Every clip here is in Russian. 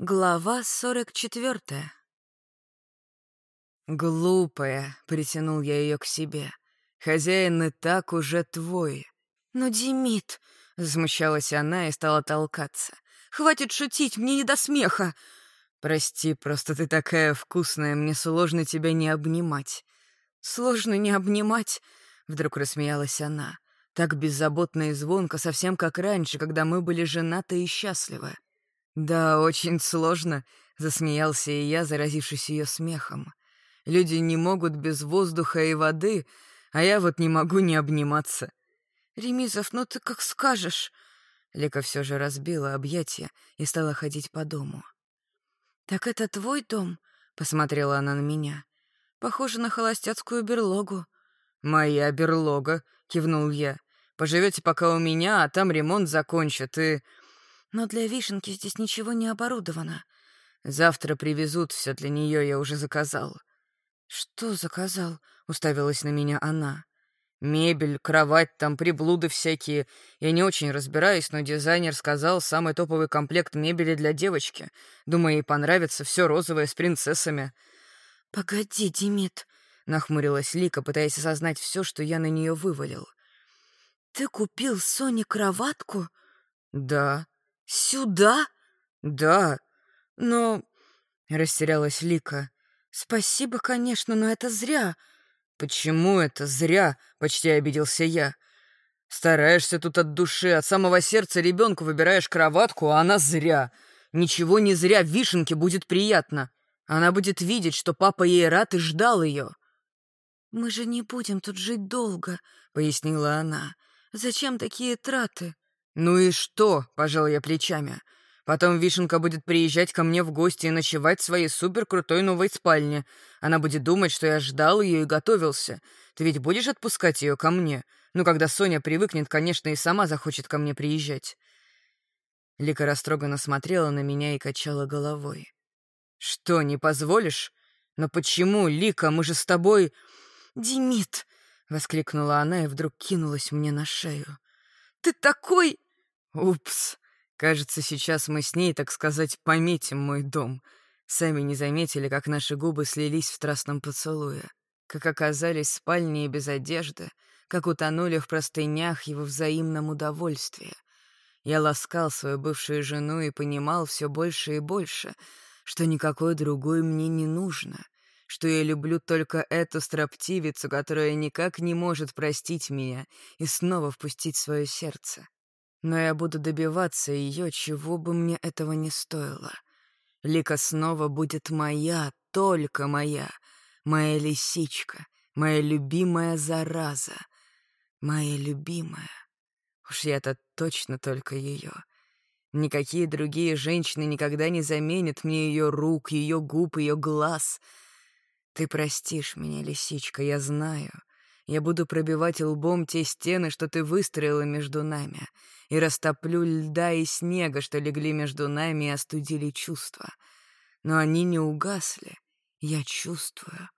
Глава сорок четвертая. «Глупая», — притянул я ее к себе. «Хозяин и так уже твой». «Но, Демид», — замущалась она и стала толкаться. «Хватит шутить, мне не до смеха». «Прости, просто ты такая вкусная, мне сложно тебя не обнимать». «Сложно не обнимать», — вдруг рассмеялась она. Так беззаботно и звонко, совсем как раньше, когда мы были женаты и счастливы. «Да, очень сложно», — засмеялся и я, заразившись ее смехом. «Люди не могут без воздуха и воды, а я вот не могу не обниматься». «Ремизов, ну ты как скажешь». Лика все же разбила объятия и стала ходить по дому. «Так это твой дом?» — посмотрела она на меня. «Похоже на холостяцкую берлогу». «Моя берлога», — кивнул я. «Поживете пока у меня, а там ремонт закончат, и...» Но для вишенки здесь ничего не оборудовано. Завтра привезут все для нее, я уже заказал. Что заказал? Уставилась на меня она. Мебель, кровать, там приблуды всякие. Я не очень разбираюсь, но дизайнер сказал самый топовый комплект мебели для девочки. Думаю, ей понравится все розовое с принцессами. Погоди, Демид, нахмурилась Лика, пытаясь осознать все, что я на нее вывалил. Ты купил Соне кроватку? Да. «Сюда?» «Да, но...» — растерялась Лика. «Спасибо, конечно, но это зря». «Почему это зря?» — почти обиделся я. «Стараешься тут от души, от самого сердца ребенку выбираешь кроватку, а она зря. Ничего не зря, вишенке будет приятно. Она будет видеть, что папа ей рад и ждал ее». «Мы же не будем тут жить долго», — пояснила она. «Зачем такие траты?» «Ну и что?» — пожал я плечами. «Потом Вишенка будет приезжать ко мне в гости и ночевать в своей суперкрутой новой спальне. Она будет думать, что я ждал ее и готовился. Ты ведь будешь отпускать ее ко мне? Ну, когда Соня привыкнет, конечно, и сама захочет ко мне приезжать». Лика растроганно смотрела на меня и качала головой. «Что, не позволишь? Но почему, Лика, мы же с тобой...» «Демид!» — воскликнула она и вдруг кинулась мне на шею. «Ты такой...» Упс. Кажется, сейчас мы с ней, так сказать, пометим мой дом. Сами не заметили, как наши губы слились в страстном поцелуе, как оказались в спальне и без одежды, как утонули в простынях его взаимном удовольствии. Я ласкал свою бывшую жену и понимал все больше и больше, что никакой другой мне не нужно, что я люблю только эту строптивицу, которая никак не может простить меня и снова впустить свое сердце. Но я буду добиваться ее, чего бы мне этого не стоило. Лика снова будет моя, только моя, моя лисичка, моя любимая зараза, моя любимая. Уж я-то точно только ее. Никакие другие женщины никогда не заменят мне ее рук, ее губ, ее глаз. Ты простишь меня, лисичка, я знаю. Я буду пробивать лбом те стены, что ты выстроила между нами, и растоплю льда и снега, что легли между нами и остудили чувства. Но они не угасли. Я чувствую.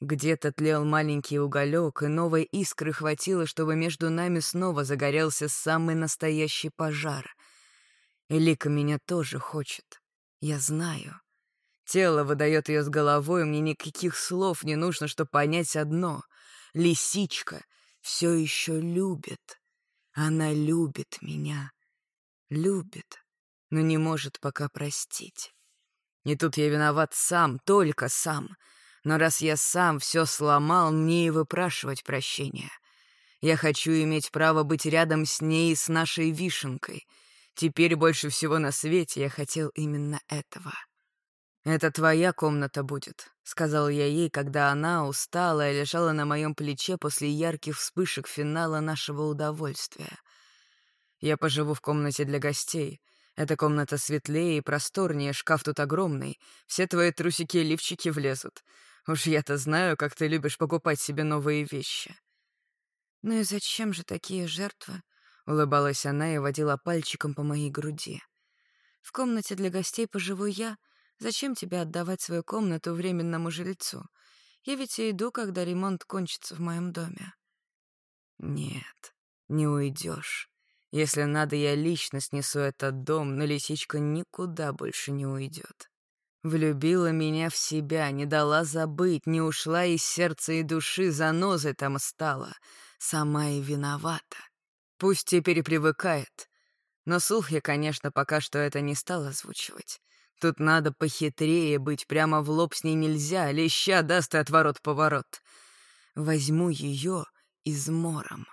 Где-то тлел маленький уголек, и новой искры хватило, чтобы между нами снова загорелся самый настоящий пожар. Элика меня тоже хочет. Я знаю. Тело выдает ее с головой, мне никаких слов не нужно, чтобы понять одно — лисичка все еще любит. Она любит меня. Любит, но не может пока простить. И тут я виноват сам, только сам. Но раз я сам все сломал, мне и выпрашивать прощения. Я хочу иметь право быть рядом с ней и с нашей вишенкой. Теперь больше всего на свете я хотел именно этого. «Это твоя комната будет», — сказал я ей, когда она, усталая, лежала на моем плече после ярких вспышек финала нашего удовольствия. «Я поживу в комнате для гостей. Эта комната светлее и просторнее, шкаф тут огромный. Все твои трусики и лифчики влезут. Уж я-то знаю, как ты любишь покупать себе новые вещи». «Ну и зачем же такие жертвы?» — улыбалась она и водила пальчиком по моей груди. «В комнате для гостей поживу я», — Зачем тебе отдавать свою комнату временному жильцу? Я ведь и иду, когда ремонт кончится в моем доме». «Нет, не уйдешь. Если надо, я лично снесу этот дом, но лисичка никуда больше не уйдет. Влюбила меня в себя, не дала забыть, не ушла из сердца и души, занозой там стала. Сама и виновата. Пусть теперь привыкает. Но слух я, конечно, пока что это не стал озвучивать. Тут надо похитрее быть, прямо в лоб с ней нельзя, леща даст и отворот-поворот. Возьму ее измором.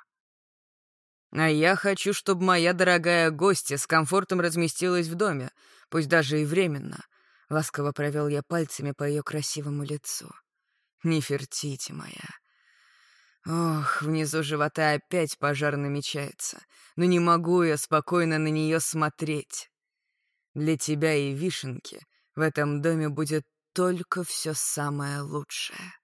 А я хочу, чтобы моя дорогая гостья с комфортом разместилась в доме, пусть даже и временно — Ласково провел я пальцами по ее красивому лицу. «Нефертити моя». Ох, внизу живота опять пожар намечается, но не могу я спокойно на нее смотреть. Для тебя и вишенки в этом доме будет только все самое лучшее.